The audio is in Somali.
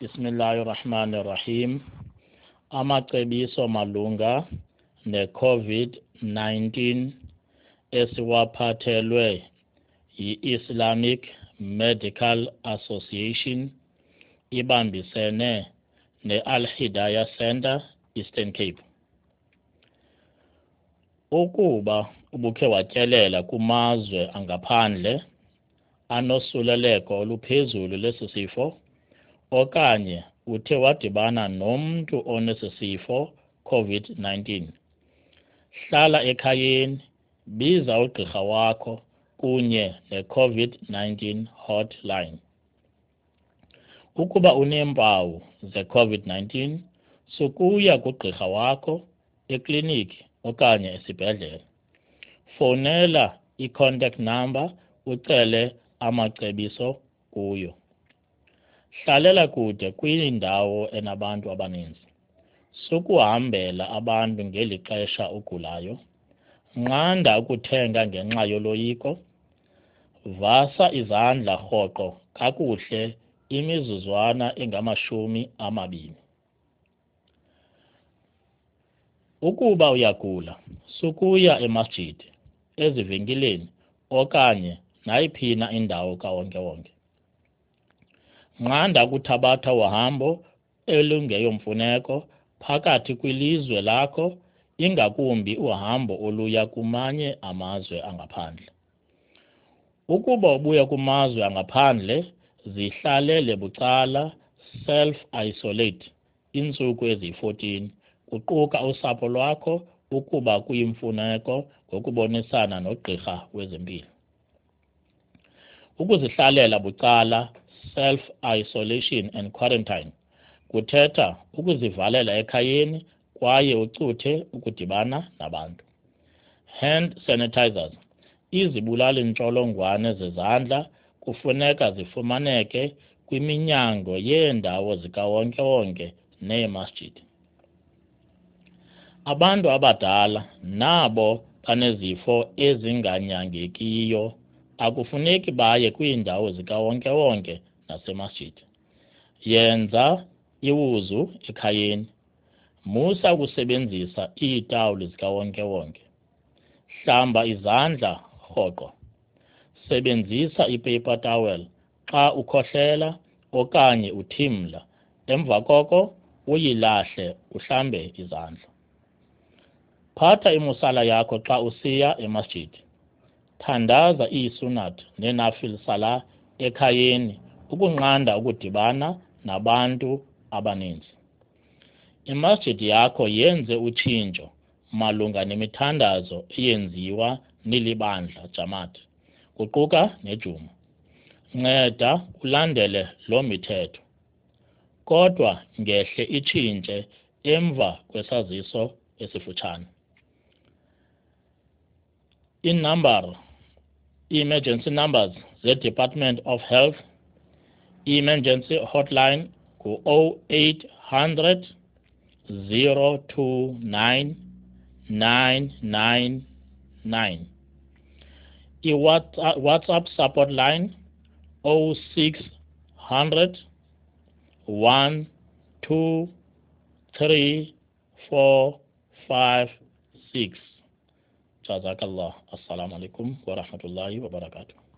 Bismillahir Rahmanir Rahim. Amacebiso malunga ne-COVID-19 esiwaphathelwe yi-Islamic Medical Association ibambisene ne-Al Hidayah Center Eastern Cape. Ukuba ubukhe watyelela kumazwe angaphandle anosuleleko oluphezulu lesi sifo okanye uthe wadibana nomntu onesi sifo COVID-19 hlala ekhayeni biza ugqirha wakho kunye ne-COVID-19 hotline. Ukuba uneempawu ze-COVID-19 sukuya kugqirha wakho ekliniki okanye esibhedlele. Fowunela i-contact number ucele amacebiso kuyo hlalela kude kwindawo enabantu abaninzi. Sukuhambela abantu ngeli xesha ugulayo nqanda ukuthenga ngenxa yoloyiko. Vasa izandla rhoqo kakuhle imizuzwana engamashumi amabini. Ukuba uyagula sukuya emasjidi ezivenkileni okanye nayiphi na indawo kawonke-wonke nqanda ukuthabatha uhambo elungeyomfuneko phakathi kwilizwe lakho ingakumbi uhambo oluya kumanye amazwe angaphandle. Ukuba ubuya kumazwe angaphandle zihlalele bucala self isolate iintsuku eziyi-14 kuquka usapho lwakho ukuba kuyimfuneko ngokubonisana nogqirha wezempilo. Ukuzihlalela bucala self isolation and quarantine. Kuthetha ukuzivalela ekhayeni kwaye ucuthe ukudibana nabantu. Hand sanitizers. Izibulali ntsholongwane zezandla kufuneka zifumaneke kwiminyango yeendawo zikawonke-wonke neemasjidi abantu abadala nabo banezifo ezinganyangekiyo. Akufuneki baye kwiindawo zikawonke-wonke nasemasjidi yenza iwuzu ekhayeni. Musa ukusebenzisa iitawuli zikawonke-wonke. Hlamba izandla rhoqo. Sebenzisa ipaper towel xa ukhohlela okanye uthimla. Emva koko uyilahle uhlambe izandla. Phatha imusala yakho xa usiya emasjidi thandaza iisunat nenafil salah ekhayeni ukunqanda ukudibana nabantu abaninzi. Imasjidi yakho yenze utshintsho malunga nemithandazo eyenziwa nilibandla jamaat. Kuquka nejuma. Nceda ulandele loo mithetho. Kodwa ngehle itshintshe emva kwesaziso esifutshane. Iinambara i-emergency numbers ze-department of health i-emergency hotline ngu-0800 029 999 i-whatsapp support line 0600 1 2 3 4 5 6 jazakallah. Assalamu alaikum warahmatullahi wabarakatuh